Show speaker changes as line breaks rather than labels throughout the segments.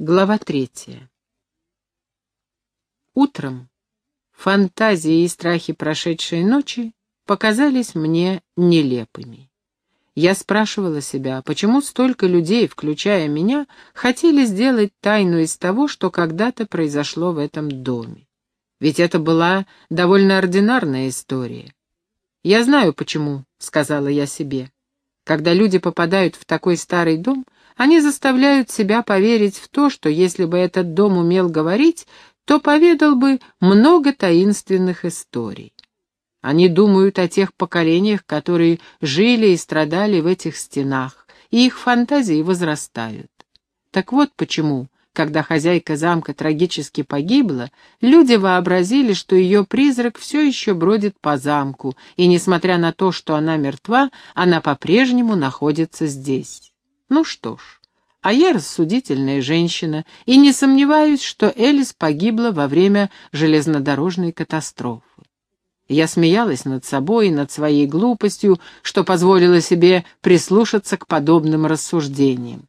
Глава третья. Утром фантазии и страхи прошедшей ночи показались мне нелепыми. Я спрашивала себя, почему столько людей, включая меня, хотели сделать тайну из того, что когда-то произошло в этом доме. Ведь это была довольно ординарная история. «Я знаю, почему», — сказала я себе. «Когда люди попадают в такой старый дом, — они заставляют себя поверить в то, что если бы этот дом умел говорить, то поведал бы много таинственных историй. Они думают о тех поколениях, которые жили и страдали в этих стенах, и их фантазии возрастают. Так вот почему, когда хозяйка замка трагически погибла, люди вообразили, что ее призрак все еще бродит по замку, и, несмотря на то, что она мертва, она по-прежнему находится здесь. Ну что ж, а я рассудительная женщина, и не сомневаюсь, что Элис погибла во время железнодорожной катастрофы. Я смеялась над собой и над своей глупостью, что позволила себе прислушаться к подобным рассуждениям.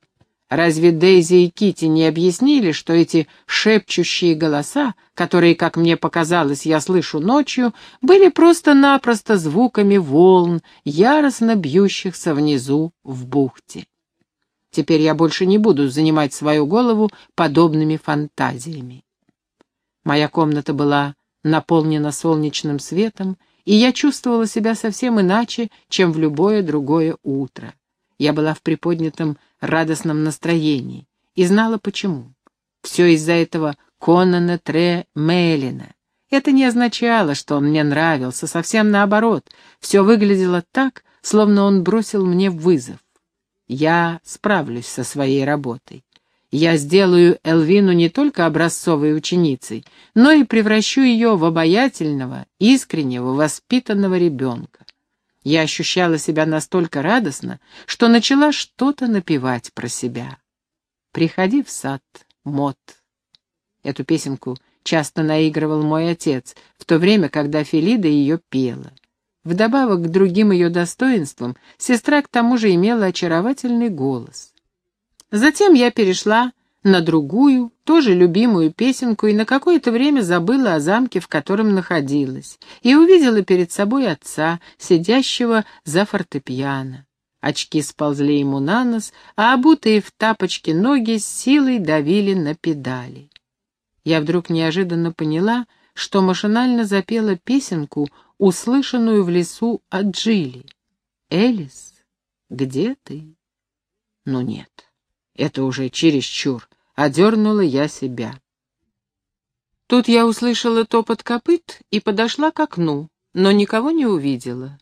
Разве Дейзи и Кити не объяснили, что эти шепчущие голоса, которые, как мне показалось, я слышу ночью, были просто-напросто звуками волн, яростно бьющихся внизу в бухте? Теперь я больше не буду занимать свою голову подобными фантазиями. Моя комната была наполнена солнечным светом, и я чувствовала себя совсем иначе, чем в любое другое утро. Я была в приподнятом радостном настроении и знала почему. Все из-за этого Конана Тре Мелина. Это не означало, что он мне нравился, совсем наоборот. Все выглядело так, словно он бросил мне вызов. Я справлюсь со своей работой. Я сделаю Элвину не только образцовой ученицей, но и превращу ее в обаятельного, искреннего, воспитанного ребенка. Я ощущала себя настолько радостно, что начала что-то напевать про себя. «Приходи в сад, Мот». Эту песенку часто наигрывал мой отец, в то время, когда Фелида ее пела. Вдобавок к другим ее достоинствам, сестра к тому же имела очаровательный голос. Затем я перешла на другую, тоже любимую песенку и на какое-то время забыла о замке, в котором находилась, и увидела перед собой отца, сидящего за фортепиано. Очки сползли ему на нос, а обутые в тапочки ноги с силой давили на педали. Я вдруг неожиданно поняла, что машинально запела песенку, услышанную в лесу от Джилли. «Элис, где ты?» «Ну нет, это уже чересчур», — одернула я себя. Тут я услышала топот копыт и подошла к окну, но никого не увидела.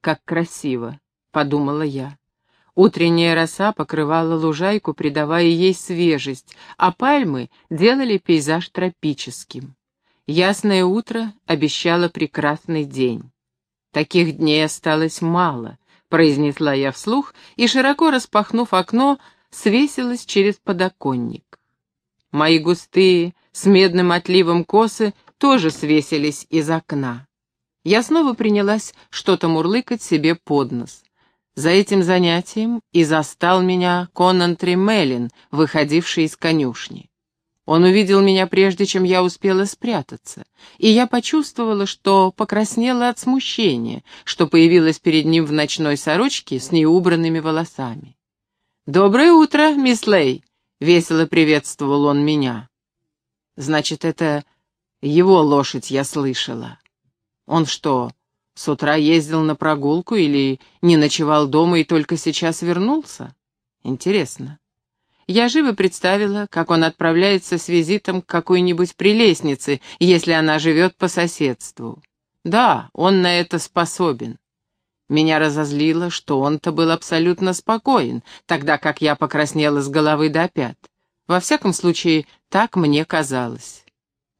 «Как красиво», — подумала я. Утренняя роса покрывала лужайку, придавая ей свежесть, а пальмы делали пейзаж тропическим. Ясное утро обещало прекрасный день. «Таких дней осталось мало», — произнесла я вслух и, широко распахнув окно, свесилась через подоконник. Мои густые, с медным отливом косы тоже свесились из окна. Я снова принялась что-то мурлыкать себе под нос. За этим занятием и застал меня Конан Тремелин, выходивший из конюшни. Он увидел меня прежде, чем я успела спрятаться, и я почувствовала, что покраснела от смущения, что появилась перед ним в ночной сорочке с неубранными волосами. «Доброе утро, мисс Лей!» — весело приветствовал он меня. «Значит, это его лошадь я слышала. Он что, с утра ездил на прогулку или не ночевал дома и только сейчас вернулся? Интересно. Я живо представила, как он отправляется с визитом к какой-нибудь прелестнице, если она живет по соседству. Да, он на это способен. Меня разозлило, что он-то был абсолютно спокоен, тогда как я покраснела с головы до пят. Во всяком случае, так мне казалось.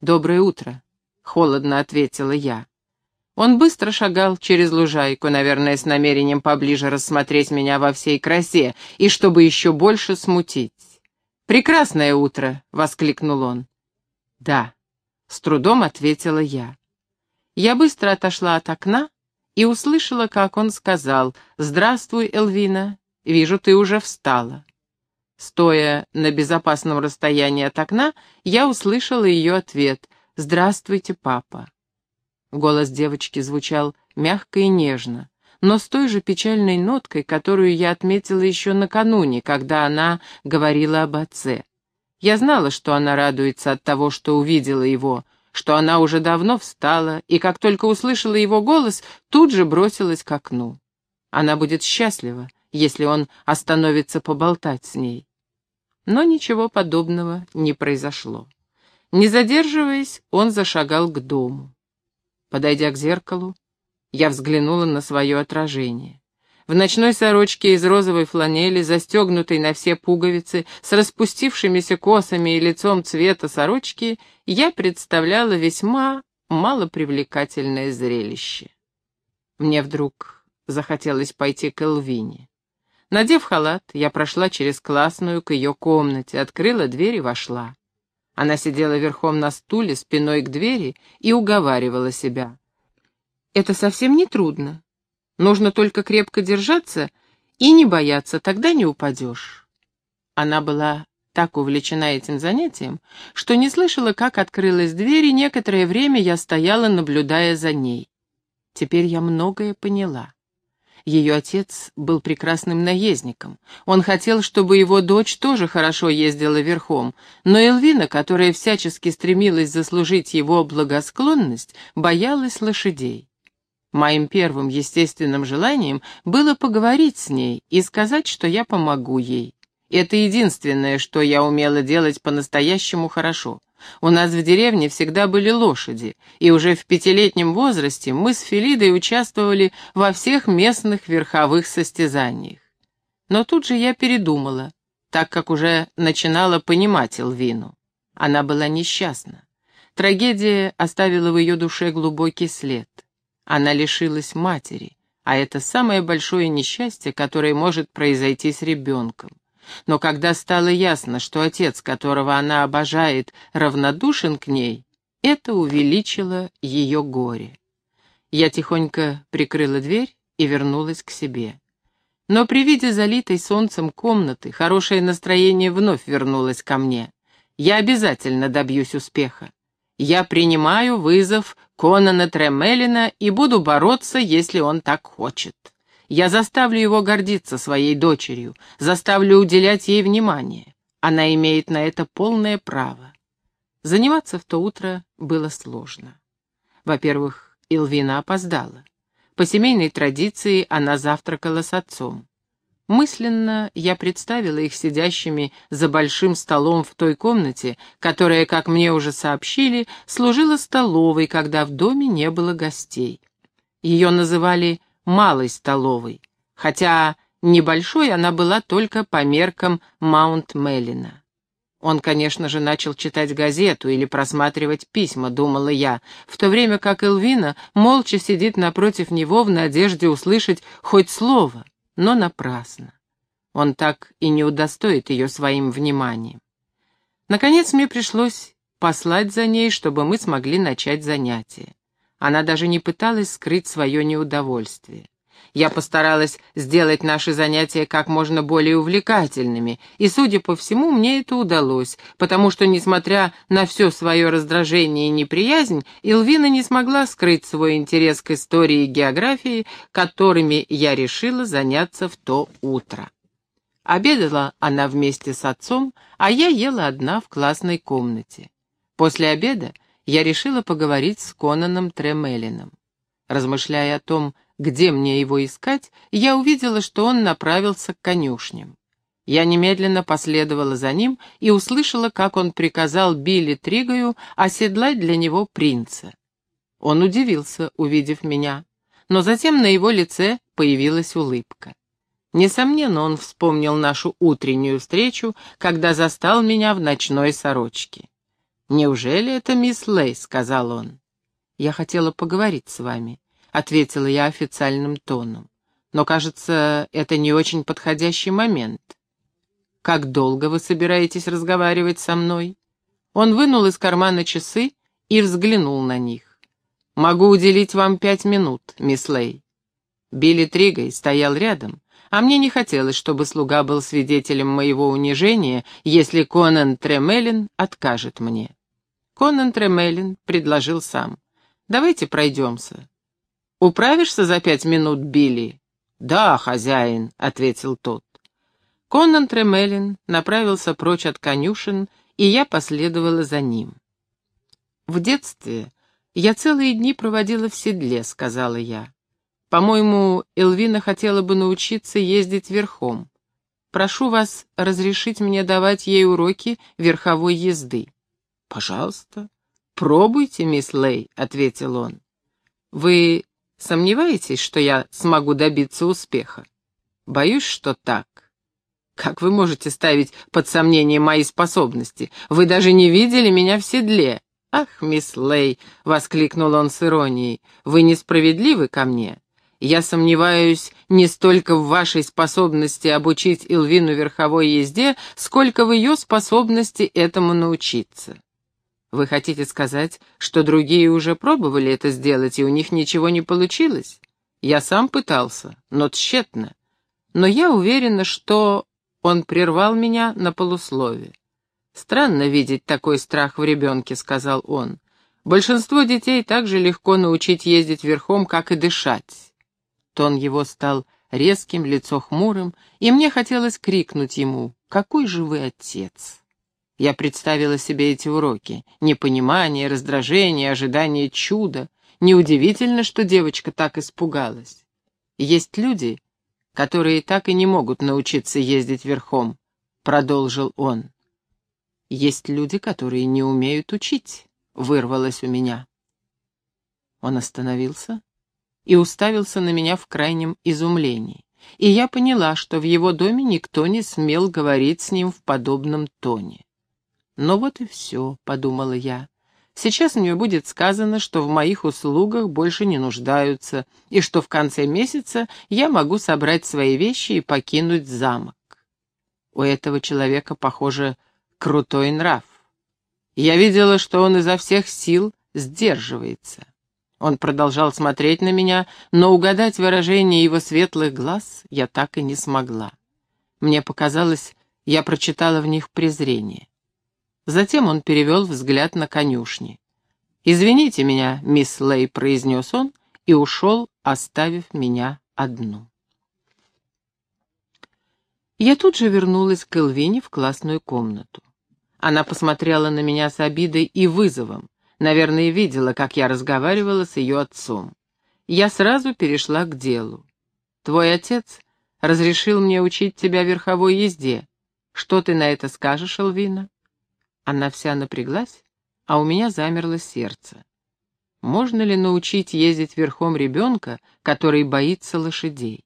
«Доброе утро», — холодно ответила я. Он быстро шагал через лужайку, наверное, с намерением поближе рассмотреть меня во всей красе и чтобы еще больше смутить. «Прекрасное утро!» — воскликнул он. «Да», — с трудом ответила я. Я быстро отошла от окна и услышала, как он сказал «Здравствуй, Элвина, вижу, ты уже встала». Стоя на безопасном расстоянии от окна, я услышала ее ответ «Здравствуйте, папа». Голос девочки звучал мягко и нежно, но с той же печальной ноткой, которую я отметила еще накануне, когда она говорила об отце. Я знала, что она радуется от того, что увидела его, что она уже давно встала, и как только услышала его голос, тут же бросилась к окну. Она будет счастлива, если он остановится поболтать с ней. Но ничего подобного не произошло. Не задерживаясь, он зашагал к дому. Подойдя к зеркалу, я взглянула на свое отражение. В ночной сорочке из розовой фланели, застегнутой на все пуговицы, с распустившимися косами и лицом цвета сорочки, я представляла весьма малопривлекательное зрелище. Мне вдруг захотелось пойти к Элвине. Надев халат, я прошла через классную к ее комнате, открыла дверь и вошла. Она сидела верхом на стуле, спиной к двери, и уговаривала себя. «Это совсем не трудно. Нужно только крепко держаться и не бояться, тогда не упадешь». Она была так увлечена этим занятием, что не слышала, как открылась дверь, и некоторое время я стояла, наблюдая за ней. Теперь я многое поняла. Ее отец был прекрасным наездником. Он хотел, чтобы его дочь тоже хорошо ездила верхом, но Элвина, которая всячески стремилась заслужить его благосклонность, боялась лошадей. Моим первым естественным желанием было поговорить с ней и сказать, что я помогу ей. Это единственное, что я умела делать по-настоящему хорошо — у нас в деревне всегда были лошади, и уже в пятилетнем возрасте мы с Филидой участвовали во всех местных верховых состязаниях. Но тут же я передумала, так как уже начинала понимать Элвину. Она была несчастна. Трагедия оставила в ее душе глубокий след. Она лишилась матери, а это самое большое несчастье, которое может произойти с ребенком. Но когда стало ясно, что отец, которого она обожает, равнодушен к ней, это увеличило ее горе. Я тихонько прикрыла дверь и вернулась к себе. Но при виде залитой солнцем комнаты хорошее настроение вновь вернулось ко мне. Я обязательно добьюсь успеха. Я принимаю вызов Конана Тремелина и буду бороться, если он так хочет. Я заставлю его гордиться своей дочерью, заставлю уделять ей внимание. Она имеет на это полное право. Заниматься в то утро было сложно. Во-первых, Илвина опоздала. По семейной традиции она завтракала с отцом. Мысленно я представила их сидящими за большим столом в той комнате, которая, как мне уже сообщили, служила столовой, когда в доме не было гостей. Ее называли малой столовой, хотя небольшой она была только по меркам Маунт-Меллина. Он, конечно же, начал читать газету или просматривать письма, думала я, в то время как Элвина молча сидит напротив него в надежде услышать хоть слово, но напрасно. Он так и не удостоит ее своим вниманием. Наконец мне пришлось послать за ней, чтобы мы смогли начать занятие. Она даже не пыталась скрыть свое неудовольствие. Я постаралась сделать наши занятия как можно более увлекательными, и, судя по всему, мне это удалось, потому что, несмотря на все свое раздражение и неприязнь, Илвина не смогла скрыть свой интерес к истории и географии, которыми я решила заняться в то утро. Обедала она вместе с отцом, а я ела одна в классной комнате. После обеда я решила поговорить с Конаном Тремелином. Размышляя о том, где мне его искать, я увидела, что он направился к конюшням. Я немедленно последовала за ним и услышала, как он приказал Билли Тригаю оседлать для него принца. Он удивился, увидев меня, но затем на его лице появилась улыбка. Несомненно, он вспомнил нашу утреннюю встречу, когда застал меня в ночной сорочке. «Неужели это мисс Лей?» — сказал он. «Я хотела поговорить с вами», — ответила я официальным тоном. «Но, кажется, это не очень подходящий момент». «Как долго вы собираетесь разговаривать со мной?» Он вынул из кармана часы и взглянул на них. «Могу уделить вам пять минут, мисс Лей». Билли Тригой стоял рядом, а мне не хотелось, чтобы слуга был свидетелем моего унижения, если Конан Тремелин откажет мне. Конан Тремелин предложил сам. «Давайте пройдемся». «Управишься за пять минут, Билли?» «Да, хозяин», — ответил тот. Конан Тремелин направился прочь от конюшен, и я последовала за ним. «В детстве я целые дни проводила в седле», — сказала я. По-моему, Элвина хотела бы научиться ездить верхом. Прошу вас разрешить мне давать ей уроки верховой езды. Пожалуйста, пробуйте, мисс Лей, ответил он. Вы сомневаетесь, что я смогу добиться успеха? Боюсь, что так. Как вы можете ставить под сомнение мои способности? Вы даже не видели меня в седле. «Ах, мисс Лей!» — воскликнул он с иронией. «Вы несправедливы ко мне. Я сомневаюсь не столько в вашей способности обучить Илвину верховой езде, сколько в ее способности этому научиться. Вы хотите сказать, что другие уже пробовали это сделать, и у них ничего не получилось? Я сам пытался, но тщетно. Но я уверена, что он прервал меня на полуслове. «Странно видеть такой страх в ребенке», — сказал он. «Большинство детей так же легко научить ездить верхом, как и дышать». Тон его стал резким, лицо хмурым, и мне хотелось крикнуть ему «Какой же вы отец!» Я представила себе эти уроки. Непонимание, раздражение, ожидание чуда. Неудивительно, что девочка так испугалась. Есть люди, которые так и не могут научиться ездить верхом, продолжил он. Есть люди, которые не умеют учить, вырвалось у меня. Он остановился, и уставился на меня в крайнем изумлении. И я поняла, что в его доме никто не смел говорить с ним в подобном тоне. «Ну вот и все», — подумала я. «Сейчас мне будет сказано, что в моих услугах больше не нуждаются, и что в конце месяца я могу собрать свои вещи и покинуть замок». У этого человека, похоже, крутой нрав. Я видела, что он изо всех сил сдерживается. Он продолжал смотреть на меня, но угадать выражение его светлых глаз я так и не смогла. Мне показалось, я прочитала в них презрение. Затем он перевел взгляд на конюшни. «Извините меня, мисс Лей», — произнес он и ушел, оставив меня одну. Я тут же вернулась к Элвине в классную комнату. Она посмотрела на меня с обидой и вызовом. Наверное, видела, как я разговаривала с ее отцом. Я сразу перешла к делу. «Твой отец разрешил мне учить тебя верховой езде. Что ты на это скажешь, Элвина?» Она вся напряглась, а у меня замерло сердце. Можно ли научить ездить верхом ребенка, который боится лошадей?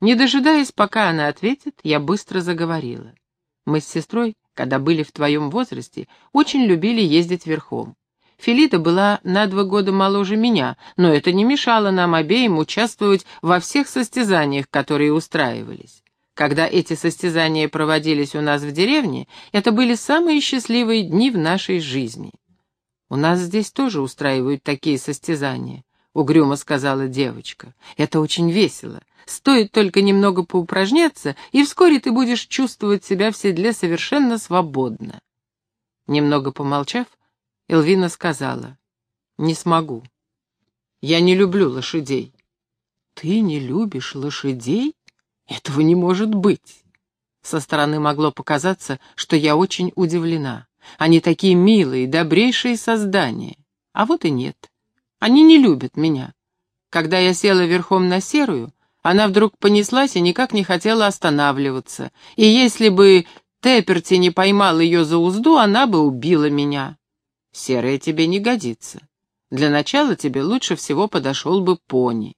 Не дожидаясь, пока она ответит, я быстро заговорила. Мы с сестрой, когда были в твоем возрасте, очень любили ездить верхом. Филида была на два года моложе меня, но это не мешало нам обеим участвовать во всех состязаниях, которые устраивались. Когда эти состязания проводились у нас в деревне, это были самые счастливые дни в нашей жизни. «У нас здесь тоже устраивают такие состязания», — угрюмо сказала девочка. «Это очень весело. Стоит только немного поупражняться, и вскоре ты будешь чувствовать себя в седле совершенно свободно». Немного помолчав, Элвина сказала, «Не смогу. Я не люблю лошадей». «Ты не любишь лошадей? Этого не может быть!» Со стороны могло показаться, что я очень удивлена. Они такие милые, добрейшие создания. А вот и нет. Они не любят меня. Когда я села верхом на серую, она вдруг понеслась и никак не хотела останавливаться. И если бы Тепперти не поймал ее за узду, она бы убила меня. Серая тебе не годится. Для начала тебе лучше всего подошел бы пони.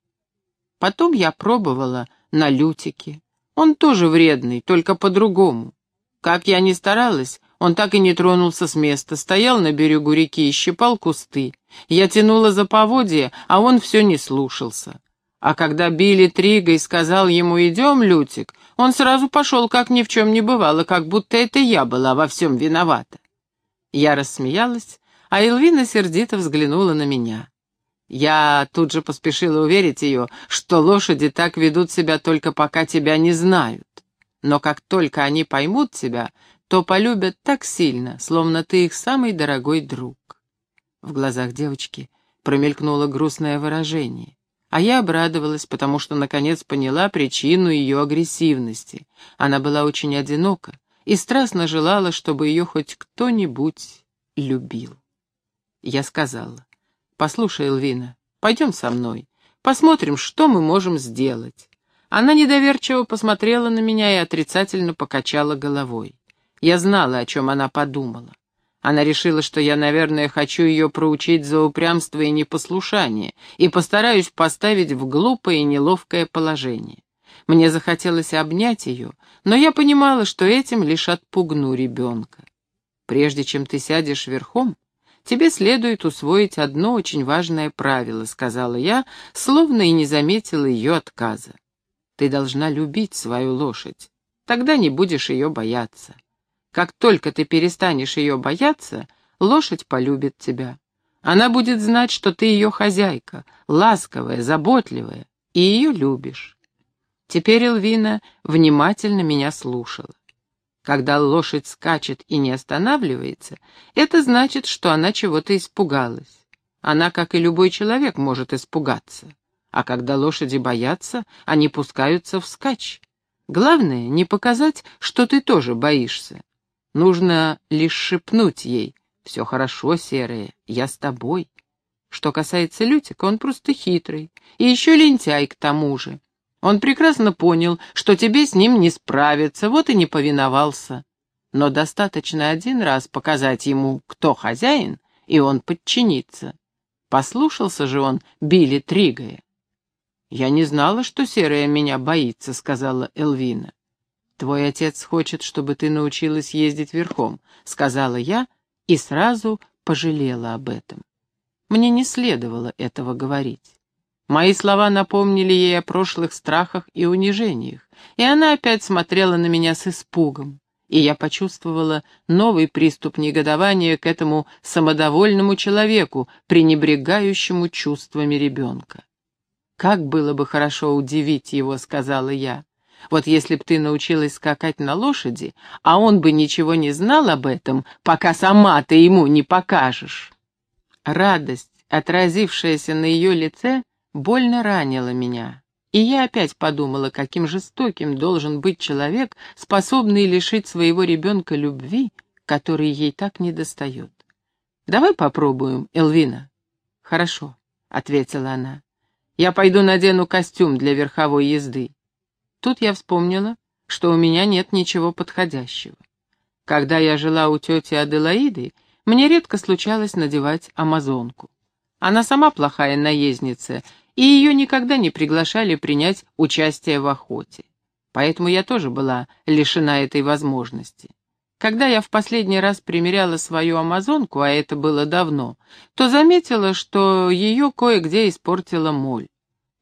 Потом я пробовала на лютике. Он тоже вредный, только по-другому. Как я ни старалась, он так и не тронулся с места, стоял на берегу реки и щипал кусты. Я тянула за поводья, а он все не слушался. А когда Билли Тригой сказал ему «идем, Лютик», он сразу пошел, как ни в чем не бывало, как будто это я была во всем виновата. Я рассмеялась, а Элвина сердито взглянула на меня. Я тут же поспешила уверить ее, что лошади так ведут себя только пока тебя не знают. Но как только они поймут тебя, то полюбят так сильно, словно ты их самый дорогой друг. В глазах девочки промелькнуло грустное выражение. А я обрадовалась, потому что наконец поняла причину ее агрессивности. Она была очень одинока и страстно желала, чтобы ее хоть кто-нибудь любил. Я сказала, «Послушай, Элвина, пойдем со мной, посмотрим, что мы можем сделать». Она недоверчиво посмотрела на меня и отрицательно покачала головой. Я знала, о чем она подумала. Она решила, что я, наверное, хочу ее проучить за упрямство и непослушание, и постараюсь поставить в глупое и неловкое положение. Мне захотелось обнять ее, но я понимала, что этим лишь отпугну ребенка. Прежде чем ты сядешь верхом, тебе следует усвоить одно очень важное правило, сказала я, словно и не заметила ее отказа. Ты должна любить свою лошадь, тогда не будешь ее бояться. Как только ты перестанешь ее бояться, лошадь полюбит тебя. Она будет знать, что ты ее хозяйка, ласковая, заботливая, и ее любишь. Теперь Элвина внимательно меня слушала. Когда лошадь скачет и не останавливается, это значит, что она чего-то испугалась. Она, как и любой человек, может испугаться. А когда лошади боятся, они пускаются вскачь. Главное, не показать, что ты тоже боишься. Нужно лишь шепнуть ей «Все хорошо, серая, я с тобой». Что касается Лютика, он просто хитрый. И еще лентяй к тому же. Он прекрасно понял, что тебе с ним не справиться, вот и не повиновался. Но достаточно один раз показать ему, кто хозяин, и он подчинится. Послушался же он Билли Тригая. «Я не знала, что Серая меня боится», — сказала Элвина. «Твой отец хочет, чтобы ты научилась ездить верхом», — сказала я и сразу пожалела об этом. Мне не следовало этого говорить. Мои слова напомнили ей о прошлых страхах и унижениях, и она опять смотрела на меня с испугом, и я почувствовала новый приступ негодования к этому самодовольному человеку, пренебрегающему чувствами ребенка. «Как было бы хорошо удивить его», — сказала я. Вот если б ты научилась скакать на лошади, а он бы ничего не знал об этом, пока сама ты ему не покажешь. Радость, отразившаяся на ее лице, больно ранила меня. И я опять подумала, каким жестоким должен быть человек, способный лишить своего ребенка любви, которой ей так недостает. «Давай попробуем, Элвина». «Хорошо», — ответила она. «Я пойду надену костюм для верховой езды. Тут я вспомнила, что у меня нет ничего подходящего. Когда я жила у тети Аделаиды, мне редко случалось надевать амазонку. Она сама плохая наездница, и ее никогда не приглашали принять участие в охоте. Поэтому я тоже была лишена этой возможности. Когда я в последний раз примеряла свою амазонку, а это было давно, то заметила, что ее кое-где испортила моль.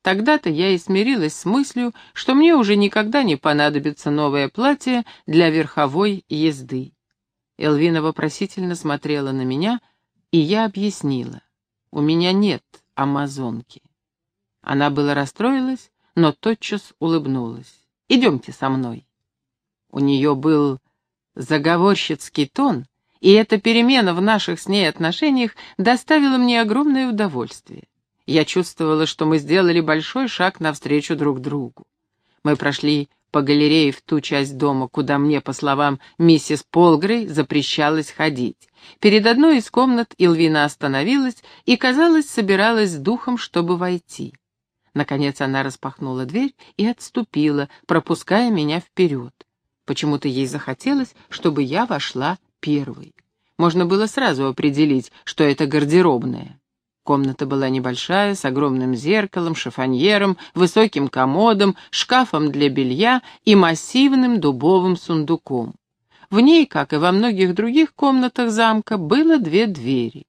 Тогда-то я и смирилась с мыслью, что мне уже никогда не понадобится новое платье для верховой езды. Элвина вопросительно смотрела на меня, и я объяснила. У меня нет амазонки. Она была расстроилась, но тотчас улыбнулась. «Идемте со мной». У нее был заговорщицкий тон, и эта перемена в наших с ней отношениях доставила мне огромное удовольствие. Я чувствовала, что мы сделали большой шаг навстречу друг другу. Мы прошли по галерее в ту часть дома, куда мне, по словам миссис Полгрей, запрещалось ходить. Перед одной из комнат Илвина остановилась и, казалось, собиралась с духом, чтобы войти. Наконец она распахнула дверь и отступила, пропуская меня вперед. Почему-то ей захотелось, чтобы я вошла первой. Можно было сразу определить, что это гардеробная. Комната была небольшая, с огромным зеркалом, шифоньером, высоким комодом, шкафом для белья и массивным дубовым сундуком. В ней, как и во многих других комнатах замка, было две двери.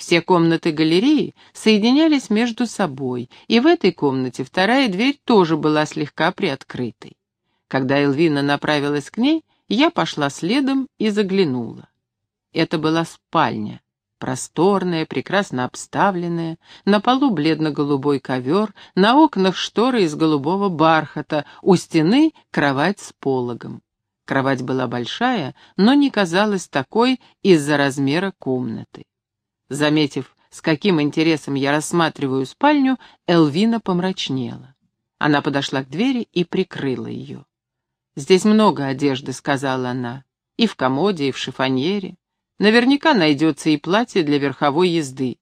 Все комнаты галереи соединялись между собой, и в этой комнате вторая дверь тоже была слегка приоткрытой. Когда Элвина направилась к ней, я пошла следом и заглянула. Это была спальня, просторная, прекрасно обставленная, на полу бледно-голубой ковер, на окнах шторы из голубого бархата, у стены кровать с пологом. Кровать была большая, но не казалась такой из-за размера комнаты. Заметив, с каким интересом я рассматриваю спальню, Элвина помрачнела. Она подошла к двери и прикрыла ее. «Здесь много одежды», — сказала она, — «и в комоде, и в шифоньере. Наверняка найдется и платье для верховой езды.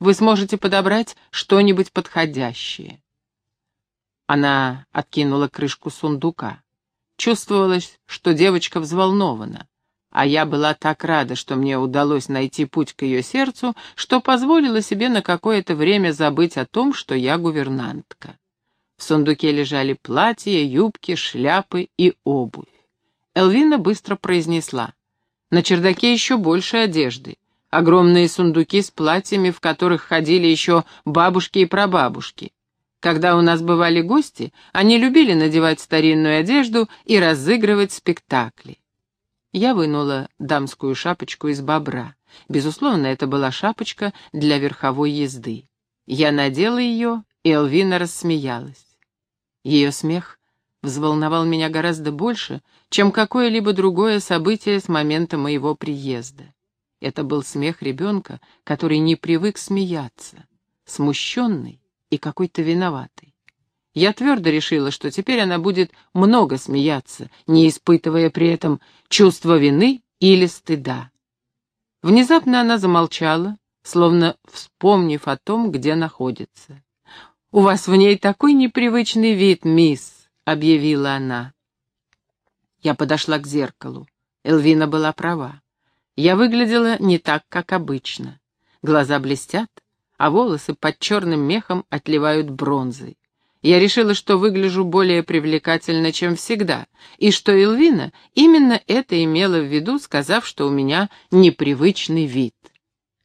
Вы сможете подобрать что-нибудь подходящее». Она откинула крышку сундука. Чувствовалось, что девочка взволнована, а я была так рада, что мне удалось найти путь к ее сердцу, что позволила себе на какое-то время забыть о том, что я гувернантка. В сундуке лежали платья, юбки, шляпы и обувь. Элвина быстро произнесла. На чердаке еще больше одежды. Огромные сундуки с платьями, в которых ходили еще бабушки и прабабушки. Когда у нас бывали гости, они любили надевать старинную одежду и разыгрывать спектакли. Я вынула дамскую шапочку из бобра. Безусловно, это была шапочка для верховой езды. Я надела ее, и Элвина рассмеялась. Ее смех взволновал меня гораздо больше, чем какое-либо другое событие с момента моего приезда. Это был смех ребенка, который не привык смеяться, смущенный и какой-то виноватый. Я твердо решила, что теперь она будет много смеяться, не испытывая при этом чувства вины или стыда. Внезапно она замолчала, словно вспомнив о том, где находится. «У вас в ней такой непривычный вид, мисс», объявила она. Я подошла к зеркалу. Элвина была права. Я выглядела не так, как обычно. Глаза блестят, а волосы под черным мехом отливают бронзой. Я решила, что выгляжу более привлекательно, чем всегда, и что Элвина именно это имела в виду, сказав, что у меня непривычный вид.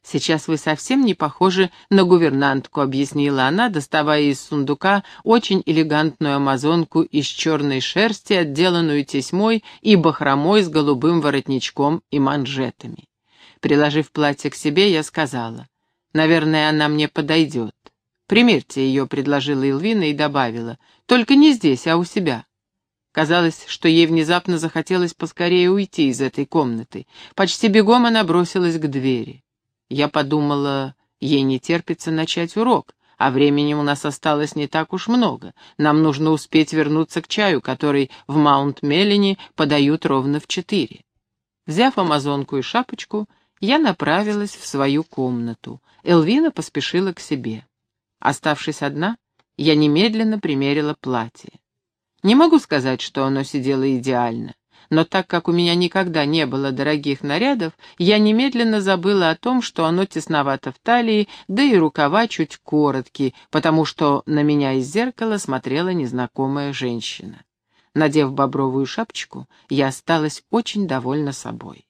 «Сейчас вы совсем не похожи на гувернантку», — объяснила она, доставая из сундука очень элегантную амазонку из черной шерсти, отделанную тесьмой и бахромой с голубым воротничком и манжетами. Приложив платье к себе, я сказала, «Наверное, она мне подойдет». «Примерьте ее», — предложила Илвина и добавила, «только не здесь, а у себя». Казалось, что ей внезапно захотелось поскорее уйти из этой комнаты. Почти бегом она бросилась к двери. Я подумала, ей не терпится начать урок, а времени у нас осталось не так уж много. Нам нужно успеть вернуться к чаю, который в Маунт-Меллине подают ровно в четыре. Взяв амазонку и шапочку, я направилась в свою комнату. Элвина поспешила к себе. Оставшись одна, я немедленно примерила платье. Не могу сказать, что оно сидело идеально но так как у меня никогда не было дорогих нарядов, я немедленно забыла о том, что оно тесновато в талии, да и рукава чуть короткие, потому что на меня из зеркала смотрела незнакомая женщина. Надев бобровую шапочку, я осталась очень довольна собой.